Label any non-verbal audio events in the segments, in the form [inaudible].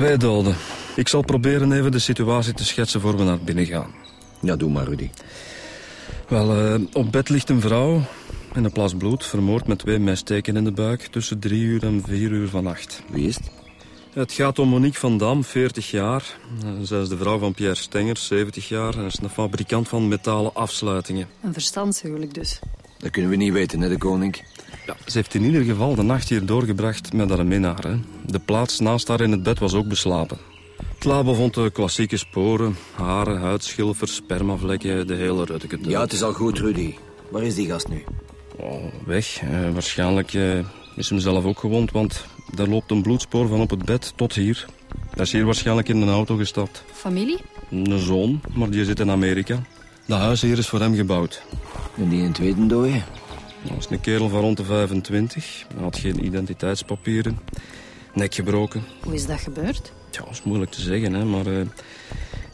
Twee doden. Ik zal proberen even de situatie te schetsen voor we naar binnen gaan. Ja, doe maar, Rudy. Wel, eh, op bed ligt een vrouw in een plas bloed, vermoord met twee messteken in de buik... tussen drie uur en vier uur vannacht. Wie is het? Het gaat om Monique van Dam, 40 jaar. Eh, Zij is de vrouw van Pierre Stenger, 70 jaar... en is een fabrikant van metalen afsluitingen. Een verstandshuwelijk dus. Dat kunnen we niet weten, hè, de koning. Ja, ze heeft in ieder geval de nacht hier doorgebracht met haar minnaar. Hè. De plaats naast haar in het bed was ook beslapen. Het labo vond de klassieke sporen. Haren, huidschilfers, spermavlekken, de hele rutteke. Ja, het is al goed, Rudy. Waar is die gast nu? Oh, weg. Eh, waarschijnlijk eh, is hem zelf ook gewond, want daar loopt een bloedspoor van op het bed tot hier. Hij is hier waarschijnlijk in een auto gestapt. Familie? Een zoon, maar die zit in Amerika. Dat huis hier is voor hem gebouwd. En die een tweede dooie? Dat is een kerel van rond de 25. Hij had geen identiteitspapieren. Nek gebroken. Hoe is dat gebeurd? Ja, dat is moeilijk te zeggen, hè, maar... eh,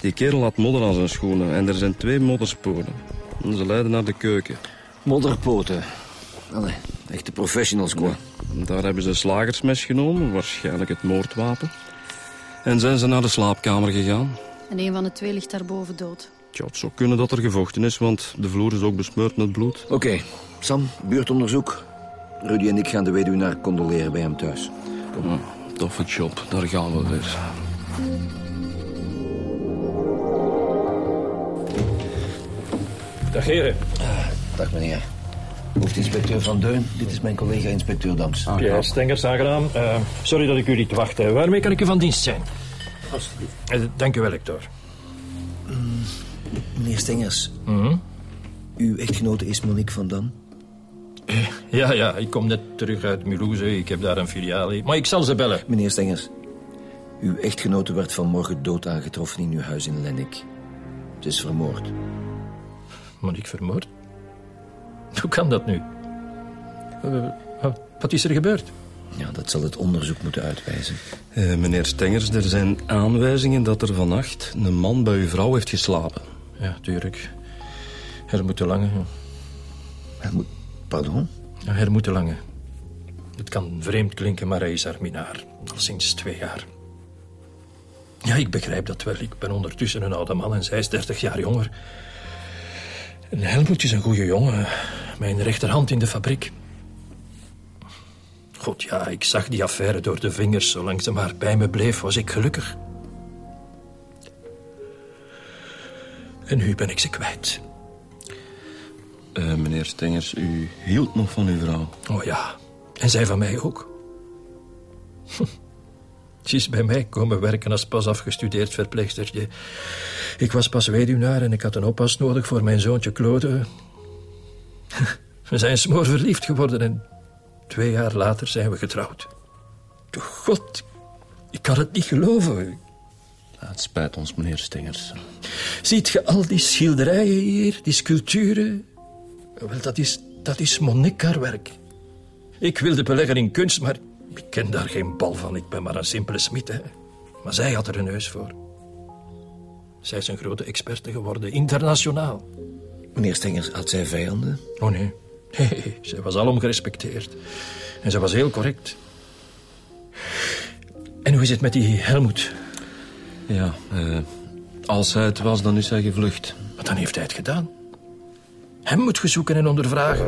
die kerel had modder aan zijn schoenen en er zijn twee moddersporen. En ze leiden naar de keuken. Modderpoten. Allee, echte professionals, quoi. Daar hebben ze een slagersmes genomen, waarschijnlijk het moordwapen. En zijn ze naar de slaapkamer gegaan. En een van de twee ligt daarboven dood. Tja, het zou kunnen dat er gevochten is, want de vloer is ook besmeurd met bloed. Oké, Sam, buurtonderzoek. Rudy en ik gaan de weduwnaar condoleren bij hem thuis. Hm, toffe job, daar gaan we weer. Dag heren. Dag, meneer. Hoofdinspecteur Van Deun, dit is mijn collega inspecteur Dams. Pierre Stengers, aangenaam. Eh, sorry dat ik u liet wachten. Waarmee kan ik u van dienst zijn? Eh, dank u wel, Hector. Meneer Stengers, Mhm. uw echtgenote is Monique Van Dam. Ja, ja, ik kom net terug uit Mulhouse. Ik heb daar een filiaal. in. Maar ik zal ze bellen. Meneer Stengers, uw echtgenote werd vanmorgen dood aangetroffen in uw huis in Lennik. Ze is vermoord. Monique vermoord? Hoe kan dat nu? Eh, wat- wat is er gebeurd? Ja, dat zal het onderzoek moeten uitwijzen. Eh, meneer Stengers, er zijn aanwijzingen dat er vannacht een man bij uw vrouw heeft geslapen. Ja, tuurlijk. Hermoed de Lange. Helmoet, pardon? Ja, Hermoed de Lange. Het kan vreemd klinken, maar hij is haar minnaar. Al sinds twee jaar. Ja, ik begrijp dat wel. Ik ben ondertussen een oude man en zij is 30 jaar jonger. En Helmoet is een goede jongen. Mijn rechterhand in de fabriek. God, ja, ik zag die affaire door de vingers. Zolang ze maar bij me bleef, was ik gelukkig. En nu ben ik ze kwijt. Eh, meneer Stengers, u hield nog van uw vrouw. Oh ja, en zij van mij ook. [laughs] Ze is bij mij komen werken als pas afgestudeerd verpleegstertje. Ik was pas weduwnaar en ik had een oppas nodig voor mijn zoontje Claude. [laughs] We zijn smoor verliefd geworden en twee jaar later zijn we getrouwd. God, ik kan het niet geloven. Het spijt ons, meneer Stengers. Ziet je al die schilderijen hier, die sculpturen? Wel, dat is, dat is Monique haar werk. Ik wilde beleggen in kunst, maar ik ken daar geen bal van. Ik ben maar een simpele smid, hè. Maar zij had er een neus voor. Zij is een grote experte geworden, internationaal. Meneer Stengers, had zij vijanden? Oh nee, [laughs] nee, zij was alom gerespecteerd. En ze was heel correct. En hoe is het met die Helmoet? Ja, eh, als hij het was, dan is hij gevlucht. Wat dan heeft hij het gedaan? Hem moet je zoeken en ondervragen.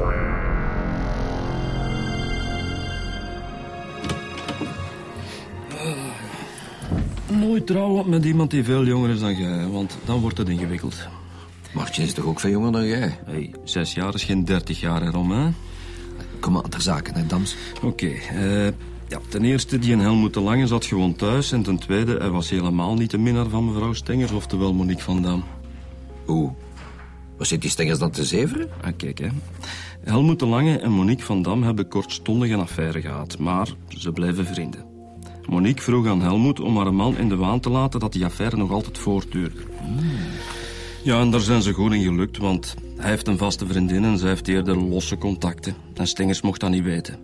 Nooit trouwen met iemand die veel jonger is dan jij, want dan wordt het ingewikkeld. Martje is toch ook veel jonger dan jij? Hey, zes jaar is geen dertig jaar erom, hè? Kom maar, ter zake, hè, Dams. Oké, eh, ja, ten eerste, die een Helmoet de Lange zat gewoon thuis. En ten tweede, hij was helemaal niet de minnaar van mevrouw Stengers, oftewel Monique van Dam. Hoe? Was zit die Stengers dan te zeveren? Ah, kijk, hè. Helmoet de Lange en Monique van Dam hebben kortstondig een affaire gehad, maar ze blijven vrienden. Monique vroeg aan Helmoet om haar man in de waan te laten dat die affaire nog altijd voortduurde. Ja, en daar zijn ze goed in gelukt, want hij heeft een vaste vriendin en zij heeft eerder losse contacten. En Stengers mocht dat niet weten.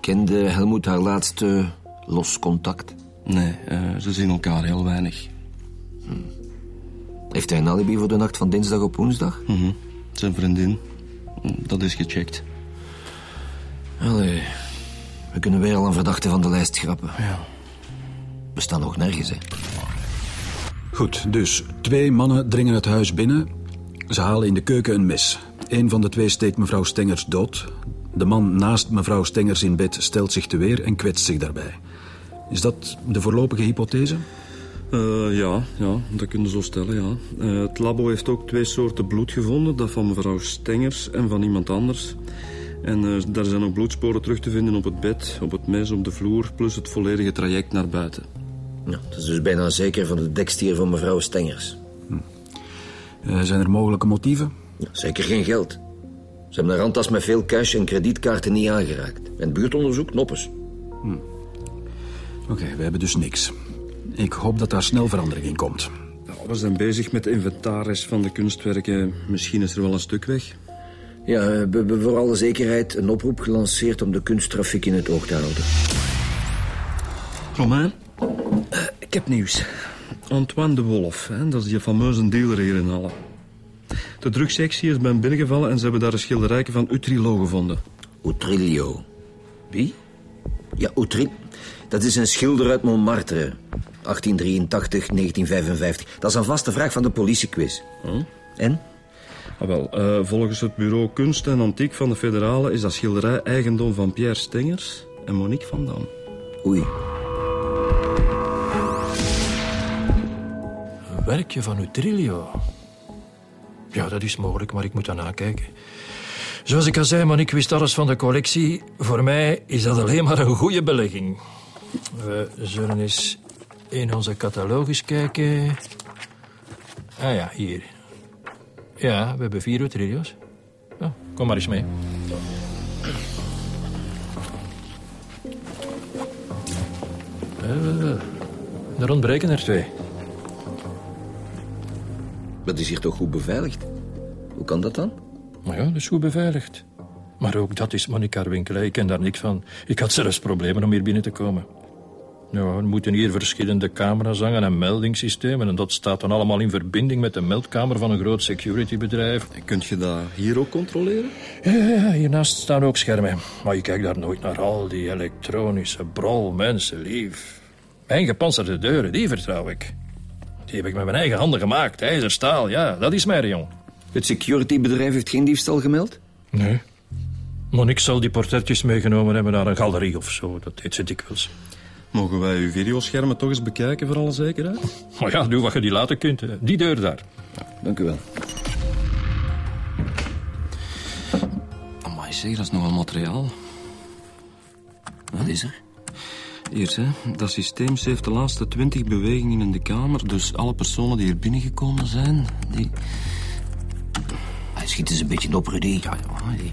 Kende Helmoet haar laatste los contact? Nee, eh, ze zien elkaar heel weinig. Heeft hij een alibi voor de nacht van dinsdag op woensdag? Mhm. Zijn vriendin, dat is gecheckt. Allee, We kunnen weer al een verdachte van de lijst schrappen. Ja. We staan nog nergens, hè. Goed, dus twee mannen dringen het huis binnen. Ze halen in de keuken een mes. Een van de twee steekt mevrouw Stengers dood. De man naast mevrouw Stengers in bed stelt zich te weer en kwetst zich daarbij. Is dat de voorlopige hypothese? Eh, ja, ja, dat kunnen we zo stellen, ja. Eh, het labo heeft ook twee soorten bloed gevonden. Dat van mevrouw Stengers en van iemand anders. En eh, daar zijn ook bloedsporen terug te vinden op het bed, op het mes, op de vloer... plus het volledige traject naar buiten. Ja, dat is dus bijna zeker van de dekstier van mevrouw Stengers. Eh, zijn er mogelijke motieven? Ja, zeker geen geld. Ze hebben een randtas met veel cash en kredietkaarten niet aangeraakt. En het buurtonderzoek noppes. Oké, we hebben dus niks. Ik hoop dat daar snel verandering in komt. We zijn bezig met de inventaris van de kunstwerken. Misschien is er wel een stuk weg. Ja, we hebben voor alle zekerheid een oproep gelanceerd om de kunsttrafiek in het oog te houden. Romain? Eh, ik heb nieuws. Antoine de Wolf, hè, dat is die fameuze dealer hier in Halle. De drugssectie is bij hem binnengevallen en ze hebben daar een schilderijke van Utrilo gevonden. Utrilio. Wie? Ja, Utri... Dat is een schilder uit Montmartre. 1883, 1955. Dat is een vaste vraag van de politiequiz. En? Ah, wel, eh, volgens het bureau Kunst en Antiek van de Federale is dat schilderij eigendom van Pierre Stengers en Monique van Dam. Oei. Een werkje van Utrilio. Ja, dat is mogelijk, maar ik moet daar nakijken. Zoals ik al zei, ik wist alles van de collectie. Voor mij is dat alleen maar een goede belegging. We zullen eens in onze catalogus kijken. Ah ja, hier. Ja, we hebben vier Utrilio's. Ja, kom maar eens mee. Eh, er ontbreken er twee. Dat is hier toch goed beveiligd? Hoe kan dat dan? Maar ja, dat is goed beveiligd. Maar ook dat is Monica Winkelij. Ik ken daar niks van. Ik had zelfs problemen om hier binnen te komen. Ja, we moeten hier verschillende camera's hangen en meldingssystemen. En dat staat dan allemaal in verbinding met de meldkamer van een groot securitybedrijf. En kunt je dat hier ook controleren? Ja, hiernaast staan ook schermen. Maar je kijkt daar nooit naar al die elektronische brol, mensen, lief. Mijn gepantserde deuren, die vertrouw ik. Die heb ik met mijn eigen handen gemaakt. IJzer, staal, ja, dat is mijn jong. Het securitybedrijf heeft geen diefstal gemeld? Nee. Monique zal die portretjes meegenomen hebben naar een galerie of zo. Dat deed ze dikwijls. Mogen wij uw videoschermen toch eens bekijken voor alle zekerheid? [laughs] Maar ja, doe wat je die laten kunt. hè. Die deur daar. Dank u wel. Amai, zeg, dat is nogal materiaal. Wat is er? Hier, hè. Dat systeem heeft de laatste twintig bewegingen in de kamer. Dus alle personen die er binnengekomen zijn, die... Schiet eens een beetje op, Rudy. Ja, ja, die...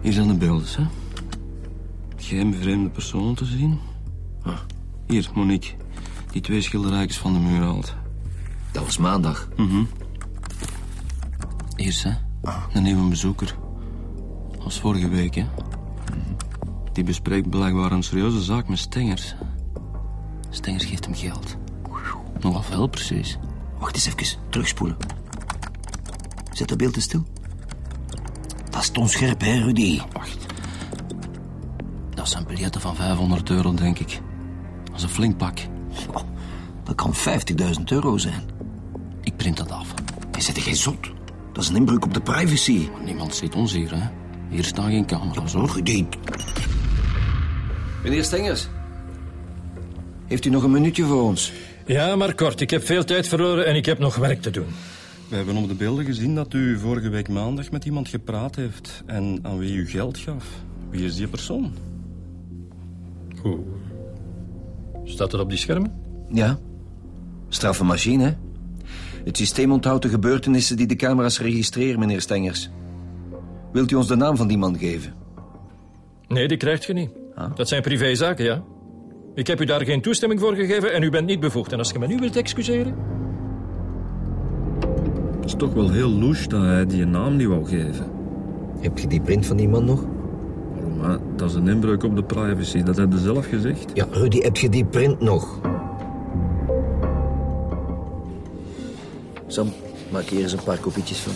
Hier zijn de beelden, hè. Geen vreemde personen te zien. Ah, hier, Monique. Die twee schilderijtjes van de muur haalt. Dat was maandag. Hier, hè. Een nieuwe bezoeker. Was vorige week, hè. Die bespreekt blijkbaar een serieuze zaak met Stengers. Stengers geeft hem geld. Nogal veel, precies. Wacht eens even. Terugspoelen. Zet dat beeld eens stil. Dat is onscherp, hè, Rudy? Wacht. Dat zijn biljetten van 500 euro, denk ik. Dat is een flink pak. Oh, dat kan 50.000 euro zijn. Ik print dat af. Hij zit er geen zot. Dat is een inbreuk op de privacy. Niemand ziet ons hier, hè. Hier staan geen camera's, hoor. Rudy. Meneer Stengers. Heeft u nog een minuutje voor ons? Ja, maar kort. Ik heb veel tijd verloren en ik heb nog werk te doen. We hebben op de beelden gezien dat u vorige week maandag met iemand gepraat heeft... en aan wie u geld gaf. Wie is die persoon? Goed. Staat dat op die schermen? Ja. Straffe machine, hè? Het systeem onthoudt de gebeurtenissen die de camera's registreren, meneer Stengers. Wilt u ons de naam van die man geven? Nee, die krijgt je niet. Ah. Dat zijn privézaken, ja. Ik heb u daar geen toestemming voor gegeven en u bent niet bevoegd. En als je me nu wilt excuseren... Het is toch wel heel louche dat hij die naam niet wou geven. Heb je die print van die man nog? Waarom, hè? Dat is een inbreuk op de privacy. Dat heb je zelf gezegd. Ja, Rudy, heb je die print nog? Sam, maak hier eens een paar kopietjes van.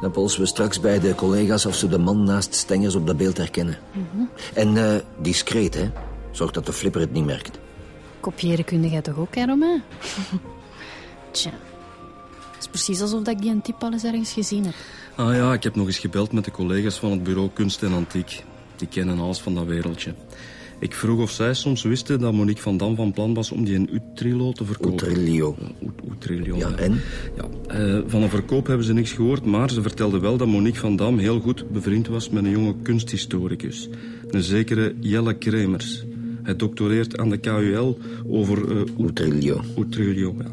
Dan polsen we straks bij de collega's of ze de man naast Stengers op dat beeld herkennen. En eh, discreet, hè. Zorg dat de flipper het niet merkt. Kopiëren kun jij toch ook, hè, Romain? [laughs] Tja. Het is precies alsof ik die een type al eens ergens gezien heb. Ah ja, ik heb nog eens gebeld met de collega's van het bureau Kunst en Antiek. Die kennen alles van dat wereldje. Ik vroeg of zij soms wisten dat Monique van Dam van plan was om die in Utrillo te verkopen. Utrillo. Ut- Utrillo. Ja, en? Ja, eh, van een verkoop hebben ze niks gehoord, maar ze vertelde wel dat Monique van Dam heel goed bevriend was met een jonge kunsthistoricus. Een zekere Jelle Kremers. Hij doctoreert aan de KUL over uh, Utrillo. Utrillo. Ja.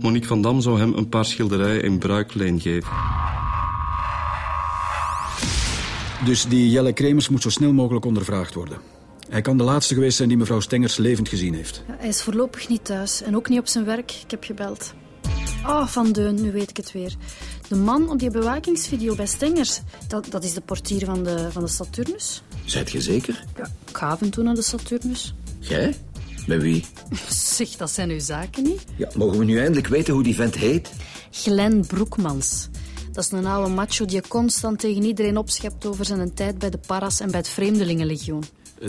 Monique van Dam zou hem een paar schilderijen in bruikleen geven. Dus die Jelle Kremers moet zo snel mogelijk ondervraagd worden. Hij kan de laatste geweest zijn die mevrouw Stengers levend gezien heeft. Ja, hij is voorlopig niet thuis en ook niet op zijn werk. Ik heb gebeld. Oh, Van Deun, nu weet ik het weer. De man op die bewakingsvideo bij Stengers, dat, dat is de portier van de, van de Saturnus. Zijt je zeker? Ja, ik ga af en toe naar de Saturnus. Jij? Met wie? Zeg, dat zijn uw zaken niet? Ja, mogen we nu eindelijk weten hoe die vent heet? Glenn Broekmans. Dat is een oude macho die constant tegen iedereen opschept over zijn tijd bij de Paras en bij het Vreemdelingenlegioen.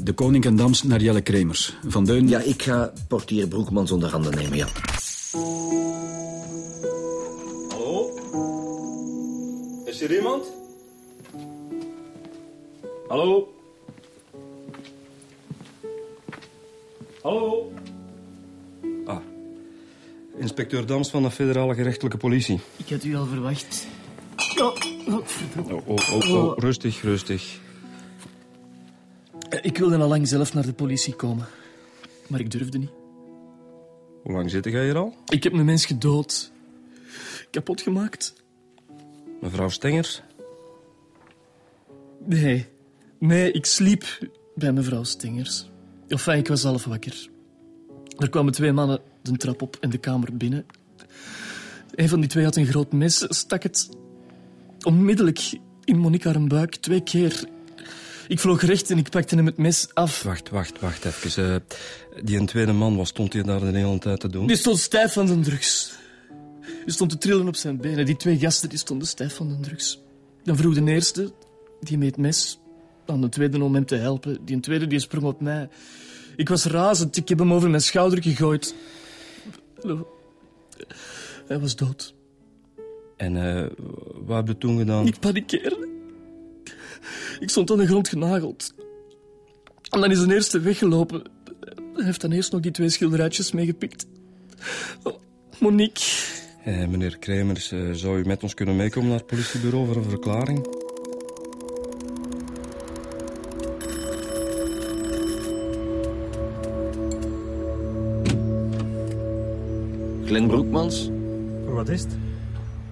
De koning en Dams naar Jelle Kremers. Van Deun... Ja, ik ga portier Broekmans onder handen nemen, ja. Hallo? Is er iemand? Hallo? Hallo? Ah. Inspecteur Dams van de federale gerechtelijke politie. Ik had u al verwacht. Ja, godverdomme. Oh, oh, oh, oh. rustig, rustig. Ik wilde al lang zelf naar de politie komen. Maar ik durfde niet. Hoe lang zit jij hier al? Ik heb een mens gedood. Kapot gemaakt. Mevrouw Stengers? Nee. Nee, ik sliep bij mevrouw Stengers. Enfin, ik was half wakker. Er kwamen twee mannen de trap op en de kamer binnen. Een van die twee had een groot mes, stak het onmiddellijk in Monica haar buik, twee keer. Ik vloog recht en ik pakte hem het mes af. Wacht, wacht, wacht even. Eh, die een tweede man, wat stond hij daar de hele tijd te doen? Die stond stijf van de drugs. Die stond te trillen op zijn benen. Die twee gasten die stonden stijf van de drugs. Dan vroeg de eerste, die met het mes, aan de tweede om hem te helpen. Die een tweede die sprong op mij. Ik was razend. Ik heb hem over mijn schouder gegooid. Hij was dood. En eh, wat heb je toen gedaan? Ik panikeerde. Ik stond aan de grond genageld. En dan is de eerste weggelopen. Hij heeft dan eerst nog die twee schilderijtjes meegepikt. Oh, Monique. Eh, meneer Kremers, eh, zou u met ons kunnen meekomen naar het politiebureau voor een verklaring?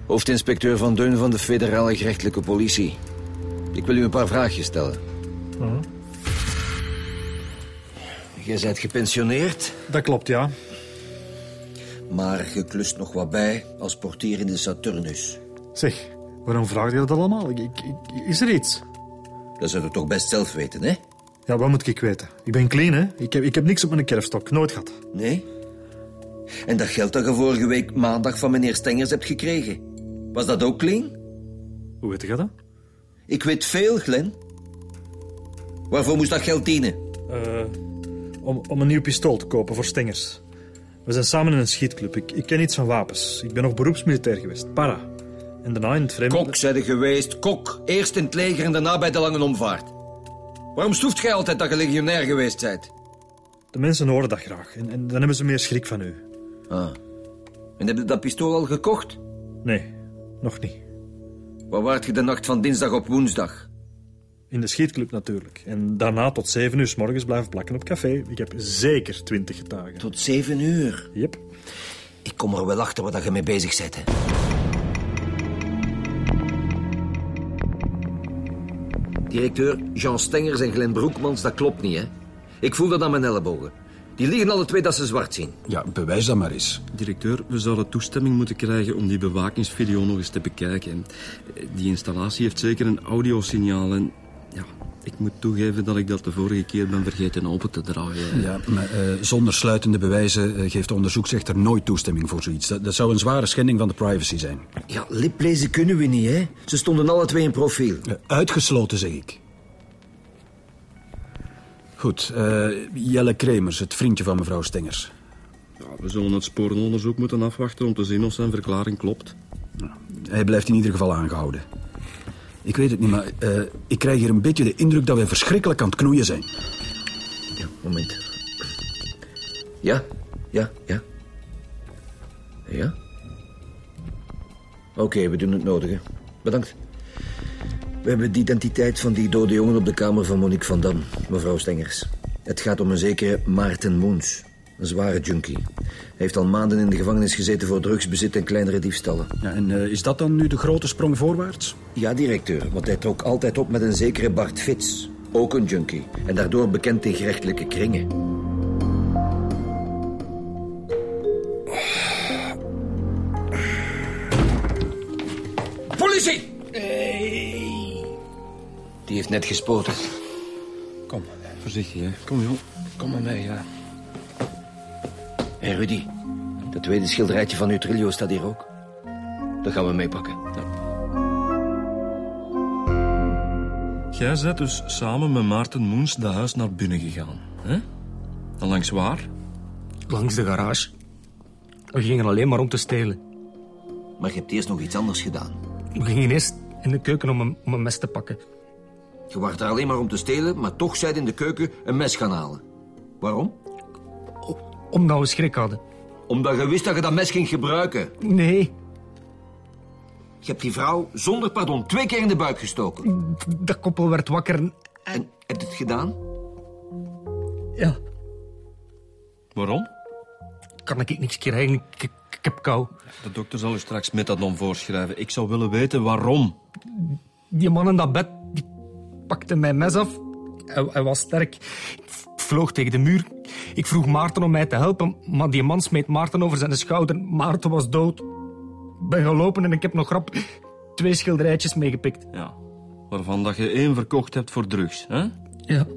Hoofdinspecteur Van Deun van de federale gerechtelijke politie. Ik wil u een paar vraagjes stellen. Mhm. Jij bent gepensioneerd, Dat klopt, ja. maar je klust nog wat bij als portier in de Saturnus. Zeg, waarom vraag je dat allemaal? Ik, ik- ik- is er iets? Dat zou je toch best zelf weten, hè? Ja, wat moet ik weten? Ik ben clean, hè? Ik heb, ik heb niks op mijn kerfstok, nooit gehad. Nee? En dat geld dat je vorige week maandag van meneer Stengers hebt gekregen, was dat ook clean? Hoe weet je dat? Ik weet veel, Glenn. Waarvoor moest dat geld dienen? Eh, om, om een nieuw pistool te kopen voor stengers. We zijn samen in een schietclub. Ik, ik ken iets van wapens. Ik ben nog beroepsmilitair geweest, para. En daarna in het vreemde... Kok, zijde geweest. Kok. Eerst in het leger en daarna bij de lange omvaart. Waarom stoeft jij altijd dat je legionair geweest bent? De mensen horen dat graag. En, en dan hebben ze meer schrik van u. Ah. En heb je dat pistool al gekocht? Nee, nog niet. Waar waart je de nacht van dinsdag op woensdag? In de schietclub natuurlijk. En daarna tot zeven uur s morgens blijven plakken op café. Ik heb zeker twintig getuigen. Tot zeven uur. Yep. Ik kom er wel achter wat je mee bezig bent. hè. Directeur Jean Stengers en Glenn Broekmans, dat klopt niet, hè? Ik voel dat aan mijn ellebogen. Die liggen alle twee dat ze zwart zien. Ja, bewijs dat maar eens. Directeur, we zouden toestemming moeten krijgen om die bewakingsvideo nog eens te bekijken. Die installatie heeft zeker een audiosignaal en... Ja, Ik moet toegeven dat ik dat de vorige keer ben vergeten open te draaien. Ja, maar eh, zonder sluitende bewijzen eh, geeft de onderzoeksechter nooit toestemming voor zoiets. Dat, dat zou een zware schending van de privacy zijn. Ja, liplezen kunnen we niet, hè. Ze stonden alle twee in profiel. Eh, uitgesloten, zeg ik. Goed, eh, Jelle Kremers, het vriendje van mevrouw Stengers. Ja, we zullen het sporenonderzoek moeten afwachten om te zien of zijn verklaring klopt. Hij blijft in ieder geval aangehouden. Ik weet het niet, maar eh, ik krijg hier een beetje de indruk dat wij verschrikkelijk aan het knoeien zijn. Ja, moment. Ja, ja, ja. Ja? Oké, we doen het nodige. Bedankt. We hebben de identiteit van die dode jongen op de kamer van Monique van Dam, mevrouw Stengers. Het gaat om een zekere Maarten Moens. Een zware junkie. Hij heeft al maanden in de gevangenis gezeten voor drugsbezit en kleinere diefstallen. Ja, en eh, is dat dan nu de grote sprong voorwaarts? Ja, directeur, want hij trok altijd op met een zekere Bart Fits. Ook een junkie. En daardoor bekend in gerechtelijke kringen. Die heeft net gespoten. Kom, voorzichtig, hè. Kom, joh. Kom maar mee, ja. Hé, Rudy. Dat tweede schilderijtje van uw trilio staat hier ook. Dat gaan we meepakken. Jij bent dus samen met Maarten Moens de huis naar binnen gegaan. Hè? En langs waar? Langs de garage. We gingen alleen maar om te stelen. Maar je hebt eerst nog iets anders gedaan. We gingen eerst in de keuken om een, om een mes te pakken. Je was daar alleen maar om te stelen, maar toch zijt in de keuken een mes gaan halen. Waarom? Omdat we schrik hadden. Omdat je wist dat je dat mes ging gebruiken. Nee, Je hebt die vrouw zonder pardon twee keer in de buik gestoken. dat koppel werd wakker en... En heb je het gedaan? Ja, Waarom? kan ik niks krijgen. Ik, ik, ik heb kou. De dokter zal u straks metadon voorschrijven. Ik zou willen weten waarom. Die man in dat bed pakte mijn mes af. Hij, hij was sterk. Ik vloog tegen de muur. Ik vroeg Maarten om mij te helpen, maar die man smeet Maarten over zijn schouder. Maarten was dood. Ik ben gelopen en ik heb nog rap twee schilderijtjes meegepikt. Ja. Waarvan dat je één verkocht hebt voor drugs, hè? Ja.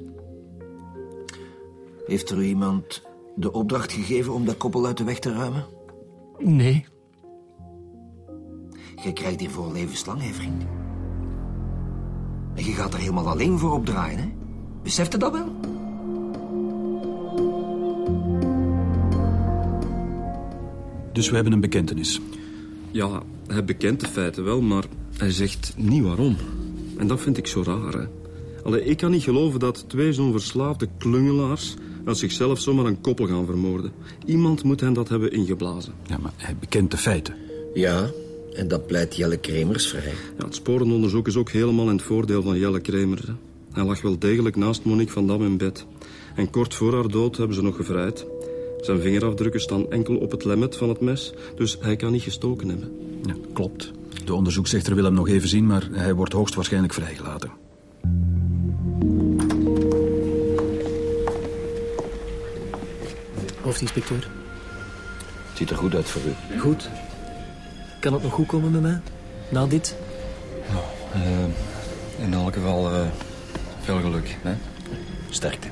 Heeft er iemand de opdracht gegeven om dat koppel uit de weg te ruimen? Nee. Je krijgt hiervoor levenslang, hè, vriend. En je gaat er helemaal alleen voor opdraaien, hè? Beseft je dat wel? Dus we hebben een bekentenis. Ja, hij bekent de feiten wel, maar hij zegt niet waarom. En dat vind ik zo raar, hè. Allee, ik kan niet geloven dat twee zo'n verslaafde klungelaars... uit zichzelf zomaar een koppel gaan vermoorden. Iemand moet hen dat hebben ingeblazen. Ja, maar hij bekent de feiten. Ja, en dat pleit Jelle Kremers vrij. Ja, het sporenonderzoek is ook helemaal in het voordeel van Jelle Kremers. Hè. Hij lag wel degelijk naast Monique van Dam in bed. En kort voor haar dood hebben ze nog gevrijd. Zijn vingerafdrukken staan enkel op het lemmet van het mes, dus hij kan niet gestoken hebben. Ja, klopt. De onderzoeksrechter wil hem nog even zien, maar hij wordt hoogstwaarschijnlijk vrijgelaten. Hoofdinspecteur. Het ziet er goed uit voor u. Goed. Kan het nog goed komen met mij? Na dit? in elk geval eh, veel geluk. Hè? Sterkte.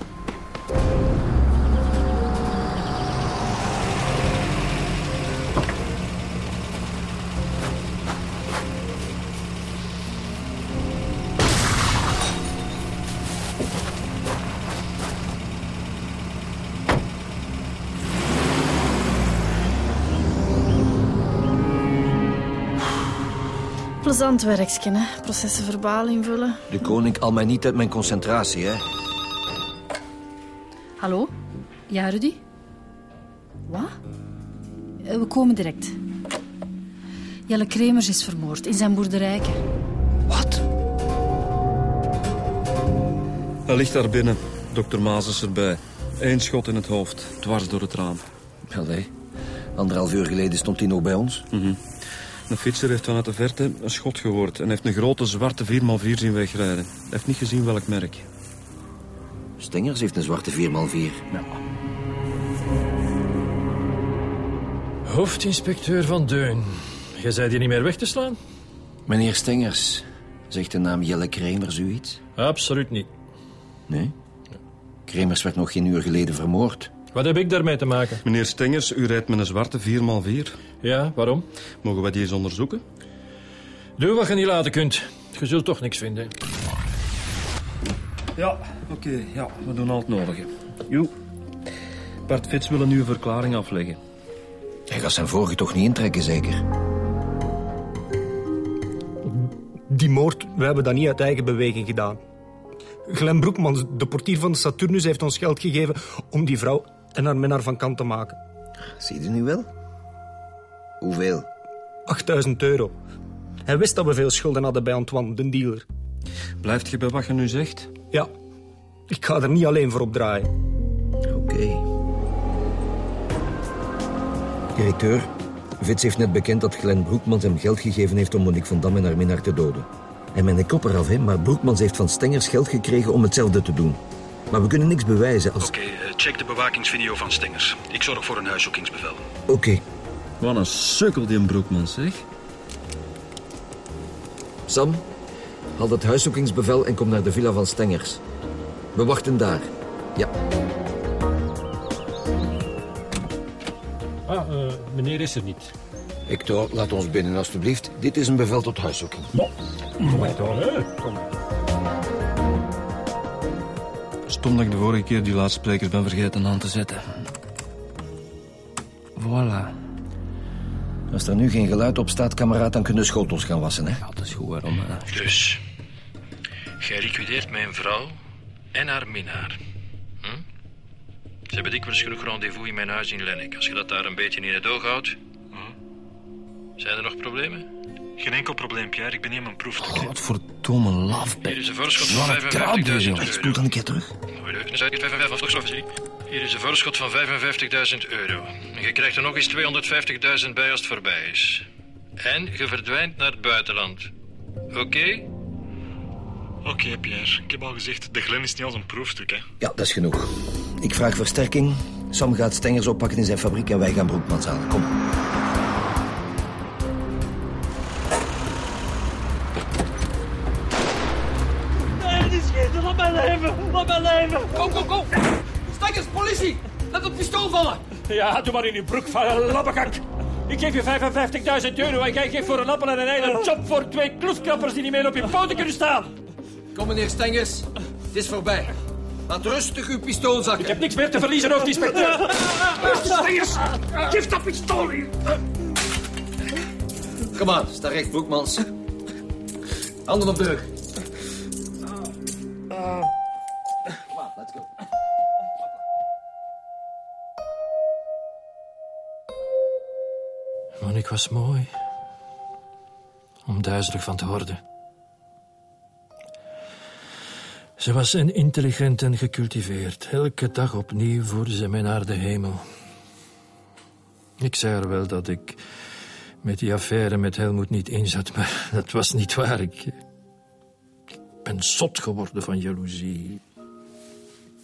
Plezant werkje, hè? Processen verbaal invullen. De koning al mij niet uit mijn concentratie, hè? Hallo? Ja, Rudy? Wat? Eh, We komen direct. Jelle Kremers is vermoord in zijn boerderijke. Wat? Hij ligt daar binnen. Dokter Maas is erbij. Eén schot in het hoofd, dwars door het raam. Allee, anderhalf uur geleden stond hij nog bij ons. De fietser heeft vanuit de verte een schot gehoord... en heeft een grote zwarte 4x4 zien wegrijden. Hij heeft niet gezien welk merk. Stengers heeft een zwarte 4x4. Hoofdinspecteur Van Deun. Jij zei hier niet meer weg te slaan? Meneer Stengers, zegt de naam Jelle Kremers u iets? Absoluut niet. Nee? Kremers werd nog geen uur geleden vermoord. Wat heb ik daarmee te maken? Meneer Stengers, u rijdt met een zwarte 4x4. Ja, waarom? Mogen we die eens onderzoeken? Doe wat je niet laten kunt. Je zult toch niks vinden. Ja, oké. ja, we doen al het nodige. Joe. Bart Fits wil een nieuwe verklaring afleggen. Hij gaat zijn vorige toch niet intrekken, zeker? Die moord, we hebben dat niet uit eigen beweging gedaan. Glenn Broekmans, de portier van de Saturnus, heeft ons geld gegeven om die vrouw en haar minnaar van kant te maken. Zie je nu wel? Hoeveel? 8000 euro. Hij wist dat we veel schulden hadden bij Antoine, de dealer. Blijft je bij wat je nu zegt? Ja, ik ga er niet alleen voor opdraaien. Oké. Directeur, Vits heeft net bekend dat Glenn Broekmans hem geld gegeven heeft om Monique van Dam en haar minnaar te doden. En mijn kop eraf, hè, maar Broekmans heeft van Stengers geld gekregen om hetzelfde te doen. Maar we kunnen niks bewijzen als... Oké, eh, check de bewakingsvideo van Stengers. Ik zorg voor een huiszoekingsbevel. Oké. Wat een sukkel die een Broekman, zeg. Sam, haal het huiszoekingsbevel en kom naar de villa van Stengers. We wachten daar. Ja. Ah, eh, meneer is er niet. Hector, laat ons binnen alstublieft. Dit is een bevel tot huiszoeking. Kom. Kom. Stom dat ik de vorige keer die luidsprekers ben vergeten aan te zetten. Voilà. Als er nu geen geluid op staat, kameraad, dan kunnen de schotels gaan wassen, hè? Ja, dat is goed, waarom? hè? Dus, jij liquideert mijn vrouw en haar minnaar. Hm? Ze hebben dikwijls genoeg rendezvous in mijn huis in Lennik. Als je dat daar een beetje in het oog houdt... Zijn er nog problemen? Geen enkel probleem, Pierre. Ik ben hier mijn proefstuk. hè. Wat voor domme Hier lafbek. is een voorschot van een krabbe, 55.000 joh. euro. Spoel dan een keer terug. Goeie dan zei ik het 55 van Volkswagen, Hier is een voorschot van 55.000 euro. En je krijgt er nog eens 250.000 bij als het voorbij is. En je verdwijnt naar het buitenland. Oké? Oké, Pierre. Ik heb al gezegd, de Glen is niet als een proefstuk, hè. Ja, dat is genoeg. Ik vraag versterking. Sam gaat Stengers oppakken in zijn fabriek en wij gaan Broekmans halen. Kom. Kom, kom, kom. Stekers, politie. Laat het pistool vallen. Ja, doe maar in uw broek van labbekak. Ik geef je 55.000 euro en jij geeft voor een appel en een ei een job voor twee kloefkrappers die niet meer op je poten kunnen staan. Kom, meneer Stengers. Het is voorbij. Laat rustig uw pistool Ik zakken. heb niks meer te verliezen, hoofdinspecteur. Stengers, geef dat pistool hier. Kom aan, sta recht, Broekmans. Handen op de rug. Monique was mooi. Om duizelig van te worden. Ze was en intelligent en gecultiveerd. Elke dag opnieuw voerde ze mij naar de hemel. Ik zei haar wel dat ik met die affaire met Helmoet niet inzat, maar [laughs] dat was niet waar. Ik, ik ben zot geworden van jaloezie.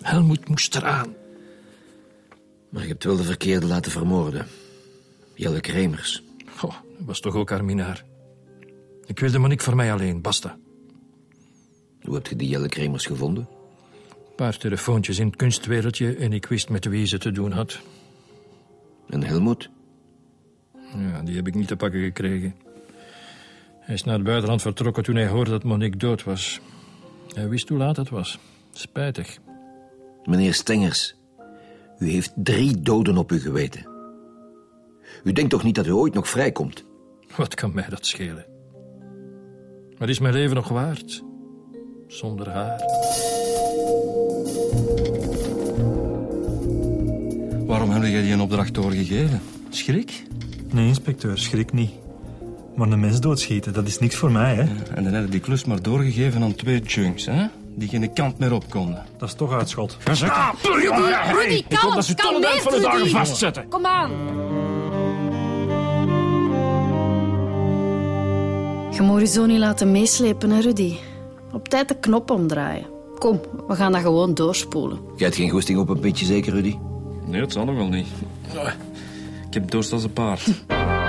Helmoet moest eraan. Maar je hebt wel de verkeerde laten vermoorden. Jelle Kremers. Goh, dat was toch ook haar minnaar. Ik wilde Monique voor mij alleen, basta. Hoe heb je die Jelle Kremers gevonden? Een paar telefoontjes in het kunstwereldje en ik wist met wie ze te doen had. En Helmoet? Ja, die heb ik niet te pakken gekregen. Hij is naar het buitenland vertrokken toen hij hoorde dat Monique dood was. Hij wist hoe laat het was. Spijtig. Meneer Stengers, u heeft drie doden op uw geweten. U denkt toch niet dat u ooit nog vrijkomt? Wat kan mij dat schelen? Wat is mijn leven nog waard? Zonder haar. Waarom heb jij die een opdracht doorgegeven? Schrik? Nee, inspecteur, schrik niet. Maar een mens doodschieten, dat is niks voor mij, hè. En dan heb je die klus maar doorgegeven aan twee junks, hè? Die geen kant meer op konden. Dat is toch uitschot. Ga zitten. Rudy, Ik hoop dat ze kalm, het alle van Je moet je zo niet laten meeslepen, hè, Rudy. Op tijd de knop omdraaien. Kom, we gaan dat gewoon doorspoelen. Jij hebt geen goesting op een beetje, zeker, Rudy? Nee, dat zal nog wel niet. Ik heb dorst als een paard. [laughs]